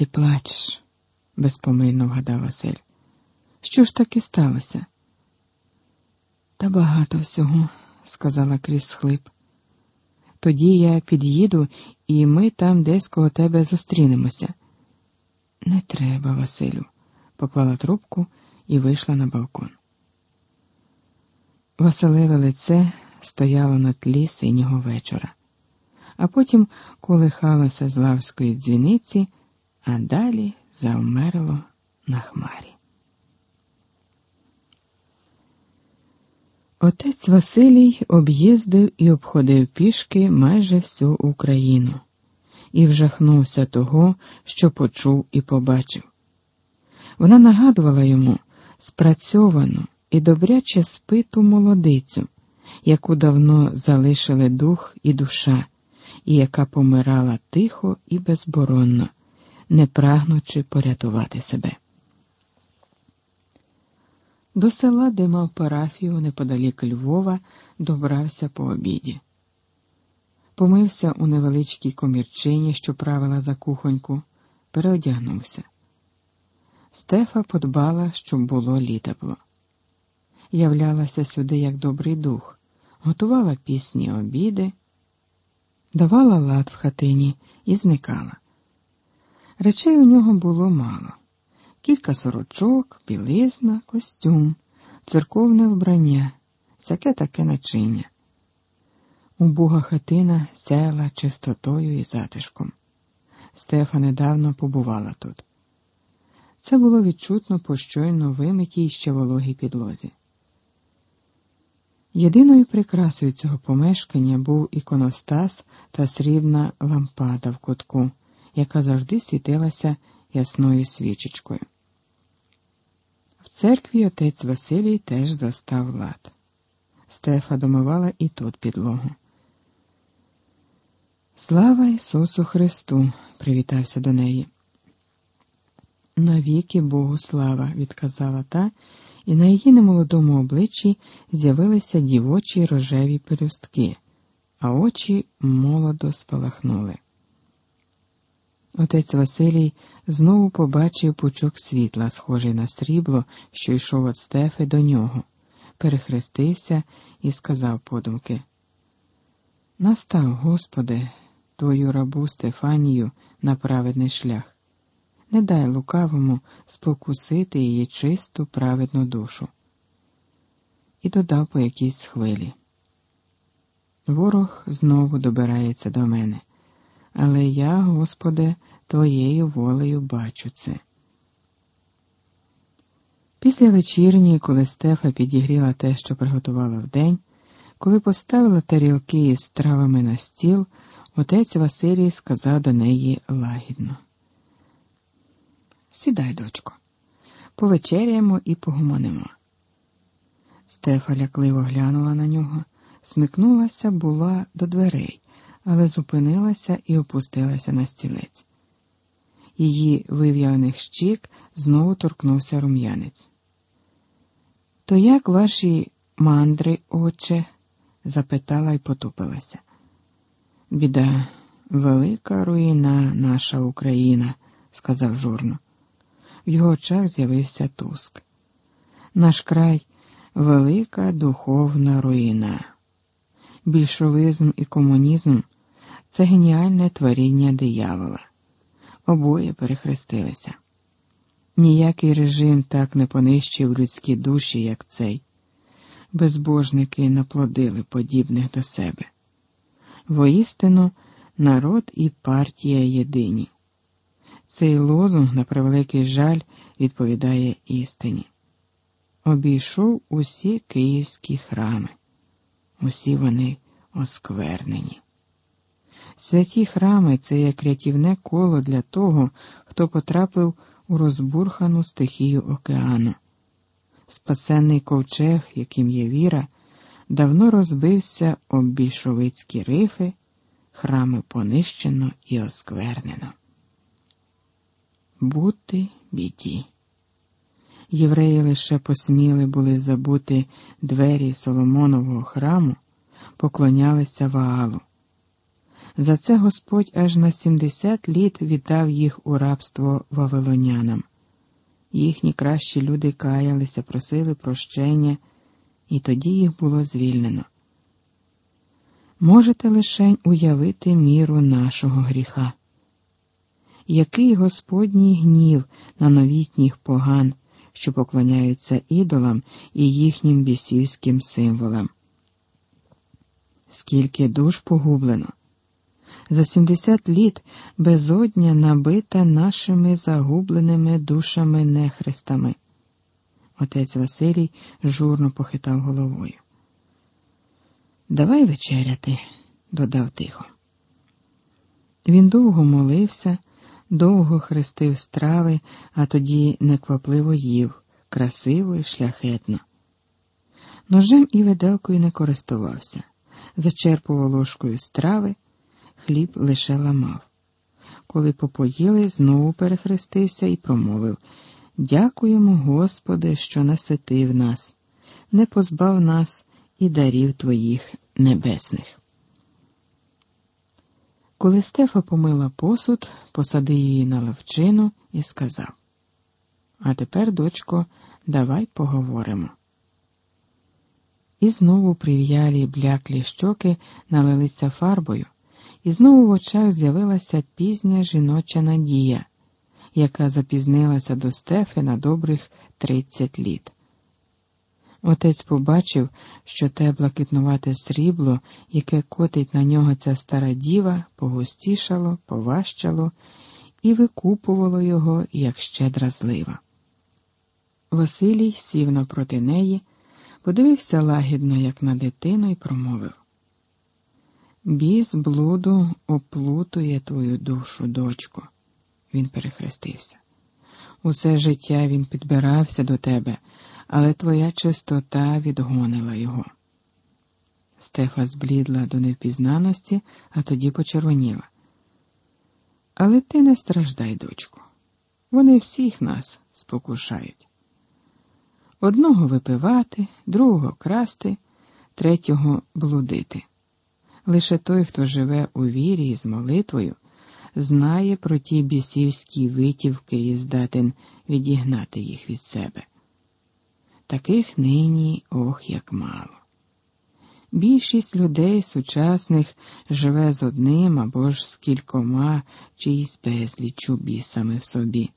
Ти плачеш, безпомильно вгадав Василь. Що ж таки сталося? Та багато всього, сказала крізь схлип. Тоді я під'їду, і ми там десь коло тебе зустрінемося. Не треба, Василю, поклала трубку і вийшла на балкон. Василеве лице стояло на тлі синього вечора, а потім колихалося з лавської дзвіниці, а далі завмерло на хмарі. Отець Василій об'їздив і обходив пішки майже всю Україну і вжахнувся того, що почув і побачив. Вона нагадувала йому спрацьовану і добряче спиту молодицю, яку давно залишили дух і душа, і яка помирала тихо і безборонно, не прагнучи порятувати себе. До села, де мав парафію неподалік Львова, добрався по обіді. Помився у невеличкій комірчині, що правила за кухоньку, переодягнувся. Стефа подбала, щоб було літепло. Являлася сюди як добрий дух, готувала пісні обіди, давала лад в хатині і зникала. Речей у нього було мало кілька сорочок, білизна, костюм, церковне вбрання, всяке таке начиння. Убога хатина сяяла чистотою і затишком. Стефа недавно побувала тут. Це було відчутно по щойно вимитій ще вологій підлозі. Єдиною прикрасою цього помешкання був іконостас та срібна лампада в кутку, яка завжди світилася ясною свічечкою. В церкві отець Василій теж застав лад. Стефа домивала і тут підлогу. Слава Ісусу Христу! привітався до неї. Навіки Богу слава, відказала та, і на її немолодому обличчі з'явилися дівочі рожеві пелюстки, а очі молодо спалахнули. Отець Василій знову побачив пучок світла, схожий на срібло, що йшов від стефи до нього, перехрестився і сказав подумки: Настав, Господи, твою рабу Стефанію на праведний шлях. Не дай лукавому спокусити її чисту, праведну душу. І додав по якійсь хвилі. Ворог знову добирається до мене але я, Господи, Твоєю волею бачу це. Після вечірні, коли Стефа підігріла те, що приготувала вдень, коли поставила тарілки із травами на стіл, отець Василій сказав до неї лагідно. Сідай, дочко, повечеряємо і погомонимо. Стефа лякливо глянула на нього, смикнулася була до дверей але зупинилася і опустилася на стілець. Її вив'яних щік знову торкнувся рум'янець. То як ваші мандри, отче? запитала і потупилася. Біда, велика руїна наша Україна, сказав журно. В його очах з'явився туск. Наш край велика духовна руїна. Більшовизм і комунізм це геніальне творіння диявола. Обоє перехрестилися. Ніякий режим так не понищив людські душі, як цей. Безбожники наплодили подібних до себе. Воістину, народ і партія єдині. Цей лозунг, на превеликий жаль, відповідає істині. Обійшов усі київські храми, усі вони осквернені. Святі храми це як рятівне коло для того, хто потрапив у розбурхану стихію океану. Спасенний ковчег, яким є віра, давно розбився об більшовицькі рифи, храми понищено і осквернено. Бути біді. Євреї лише посміли були забути двері Соломонового храму, поклонялися Ваалу За це Господь аж на сімдесят літ віддав їх у рабство вавилонянам. Їхні кращі люди каялися, просили прощення, і тоді їх було звільнено. Можете лишень уявити міру нашого гріха. Який Господній гнів на новітніх поган, що поклоняються ідолам і їхнім бісівським символам? Скільки душ погублено? За сімдесят літ безодня набита нашими загубленими душами нехрестами. Отець Василій журно похитав головою. Давай вечеряти, додав тихо. Він довго молився, довго хрестив страви, а тоді неквапливо їв, красиво і шляхетно. Ножем і виделкою не користувався, зачерпував ложкою страви, хліб лише ламав. Коли попоїли, знову перехрестився і промовив Дякуємо, Господи, що наситив нас, не позбав нас і дарів Твоїх небесних. Коли Стефа помила посуд, посадив її на лавчину і сказав А тепер, дочко, давай поговоримо. І знову прив'ялі бляклі щоки налилися фарбою, і знову в очах з'явилася пізня жіноча надія, яка запізнилася до Стефи на добрих тридцять літ. Отець побачив, що те блакитнувате срібло, яке котить на нього ця стара діва, погустішало, поважчало і викупувало його, як щедра злива. Василій сів напроти неї, подивився лагідно, як на дитину, і промовив Біс блуду оплутує твою душу, дочко. Він перехрестився. Усе життя він підбирався до тебе але твоя чистота відгонила його. Стефа зблідла до невпізнаності, а тоді почервоніла. Але ти не страждай, дочку. Вони всіх нас спокушають. Одного випивати, другого красти, третього блудити. Лише той, хто живе у вірі і з молитвою, знає про ті бісівські витівки і здатен відігнати їх від себе. Таких нині ох як мало. Більшість людей сучасних живе з одним або ж з кількома чи й з безлічу бісами в собі.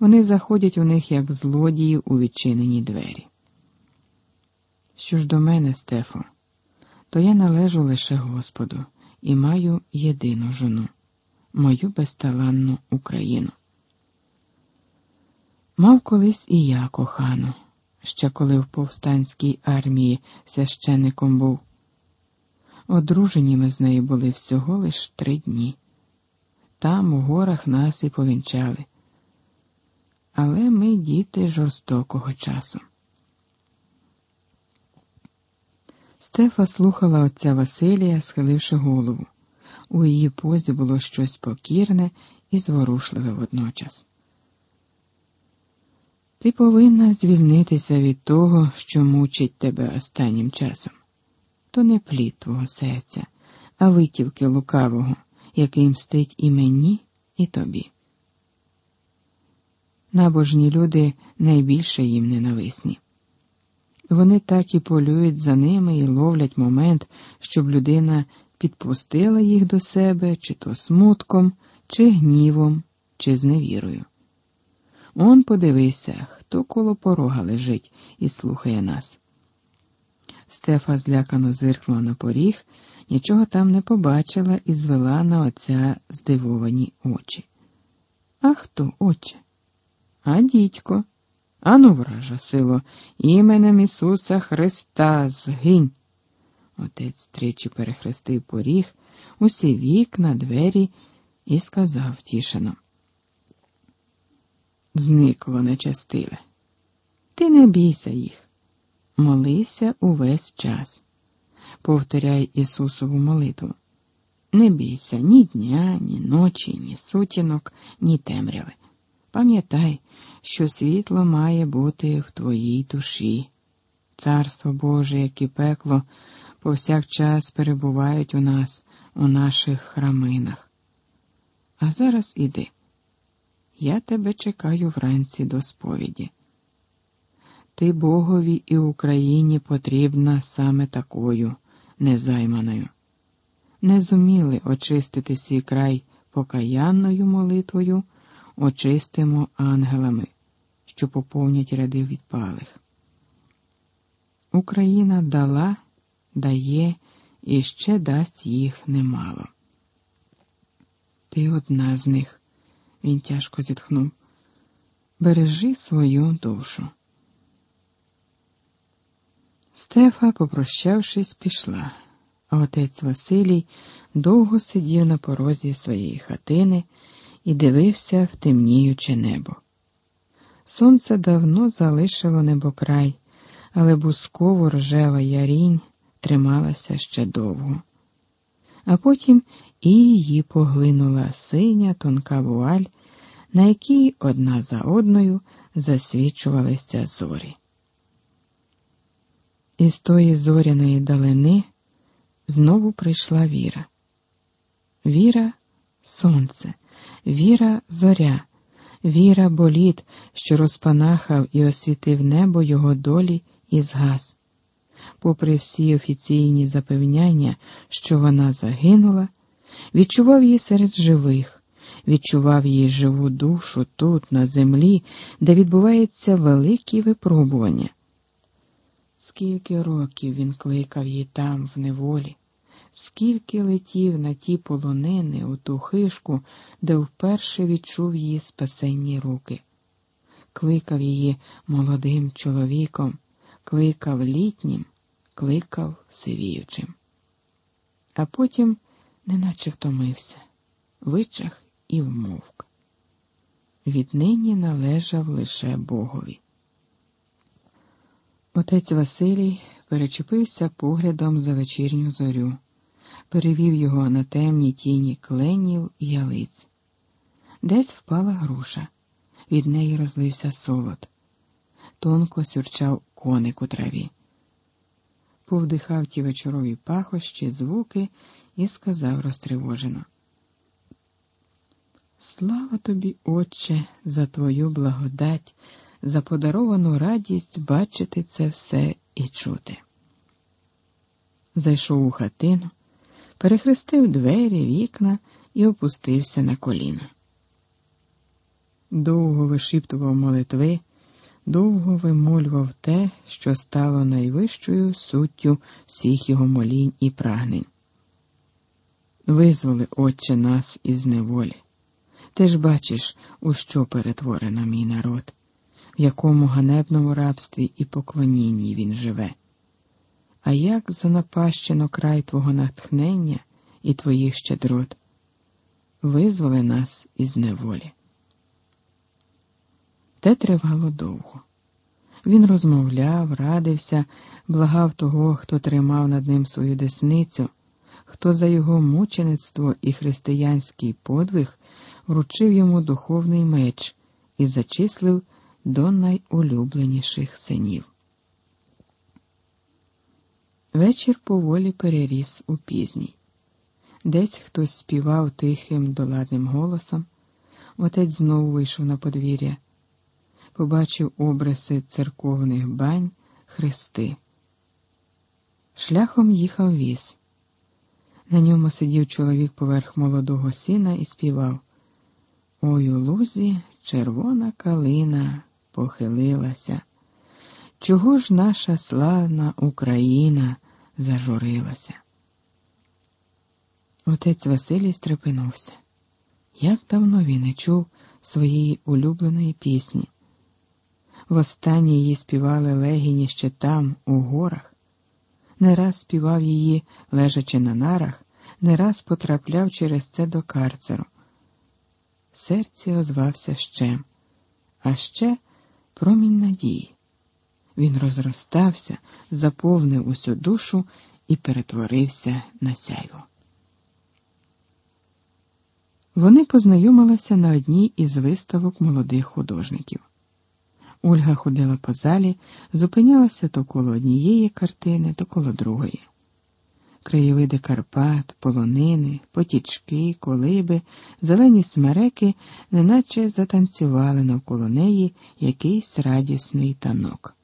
Вони заходять у них як злодії у відчинені двері. Що ж до мене, Стефо, то я належу лише Господу і маю єдину жону, мою безталанну Україну. Мав колись і я кохану, ще коли в повстанській армії священником був. Одружені ми з нею були всього лиш три дні. Там, у горах, нас і повінчали. Але ми діти жорстокого часу. Стефа слухала отця Василія, схиливши голову. У її позі було щось покірне і зворушливе водночас. Ти повинна звільнитися від того, що мучить тебе останнім часом. То не плід твого серця, а витівки лукавого, який мстить і мені, і тобі. Набожні люди найбільше їм ненависні. Вони так і полюють за ними і ловлять момент, щоб людина підпустила їх до себе, чи то смутком, чи гнівом, чи зневірою. Он подивися, хто коло порога лежить і слухає нас. Стефа злякано зиркнула на поріг, нічого там не побачила і звела на отця здивовані очі. А хто, отче? А дідько. Ану, вража сило, іменем Ісуса Христа згинь. Отець тричі перехрестив поріг, усі вікна, двері і сказав втішено зникло нечастиве. Ти не бійся їх, молися увесь час. Повторяй Ісусову молитву. Не бійся ні дня, ні ночі, ні сутінок, ні темряви. Пам'ятай, що світло має бути в твоїй душі. Царство Боже, як і пекло, повсякчас перебувають у нас, у наших храминах. А зараз іди. Я тебе чекаю вранці до сповіді. Ти Богові і Україні потрібна саме такою, незайманою. Не зуміли очистити свій край покаянною молитвою, очистимо ангелами, що поповнять ряди відпалих. Україна дала, дає і ще дасть їх немало. Ти одна з них, він тяжко зітхнув. Бережи свою душу. Стефа, попрощавшись, пішла, а отець Василій довго сидів на порозі своєї хатини і дивився в темніюче небо. Сонце давно залишило небокрай, але бусково рожева ярінь трималася ще довго. А потім і її поглинула синя тонка вуаль, на якій одна за одною засвічувалися зорі. Із тої зоряної далини знову прийшла віра. Віра сонце, віра зоря, віра боліт, що розпанахав і освітив небо його долі і згас. Попри всі офіційні запевняння, що вона загинула, відчував її серед живих, відчував її живу душу тут, на землі, де відбувається великі випробування. Скільки років він кликав її там, в неволі, скільки летів на ті полонини у ту хишку, де вперше відчув її спасенні руки, кликав її молодим чоловіком, кликав літнім, кликав сивіючим. А потім неначе втомився, вичах і вмовк. Віднині належав лише Богові. Отець Василій перечепився поглядом за вечірню зорю, перевів його на темні тіні кленів і ялиць. Десь впала груша, від неї розлився солод, тонко сюрчав коник у траві. Повдихав ті вечорові пахощі, звуки і сказав розтривожено. Слава тобі, Отче, за твою благодать за подаровану радість бачити це все і чути. Зайшов у хатину, перехрестив двері, вікна і опустився на коліна. Довго вишіптував молитви, довго вимолював те, що стало найвищою суттю всіх його молінь і прагнень. Визволи, Отче, нас із неволі. Ти ж бачиш, у що перетворено мій народ в якому ганебному рабстві і поклонінні він живе. А як занапащено край твого натхнення і твоїх щедрот, визволи нас із неволі. Те тривало довго. Він розмовляв, радився, благав того, хто тримав над ним свою десницю, хто за його мучеництво і християнський подвиг вручив йому духовний меч і зачислив до найулюбленіших синів. Вечір поволі переріс у пізній. Десь хтось співав тихим доладним голосом. Отець знову вийшов на подвір'я, побачив обриси церковних бань, хрести. Шляхом їхав віз. На ньому сидів чоловік поверх молодого сина і співав Ой у лузі червона калина похилилася. Чого ж наша славна Україна зажурилася? Отець Василій стрепенувся. Як давно він не чув своєї улюбленої пісні. Востаннє її співали легіні ще там, у горах, не раз співав її, лежачи на нарах, не раз потрапляв через це до карцеру. Серці озвався щем, а ще промінь надії. Він розростався, заповнив усю душу і перетворився на сяйво. Вони познайомилися на одній із виставок молодих художників. Ольга ходила по залі, зупинялася то коло однієї картини, то коло другої. краєвиди Карпат, полонини, потічки, колиби, зелені смереки, неначе затанцювали навколо неї якийсь радісний танок.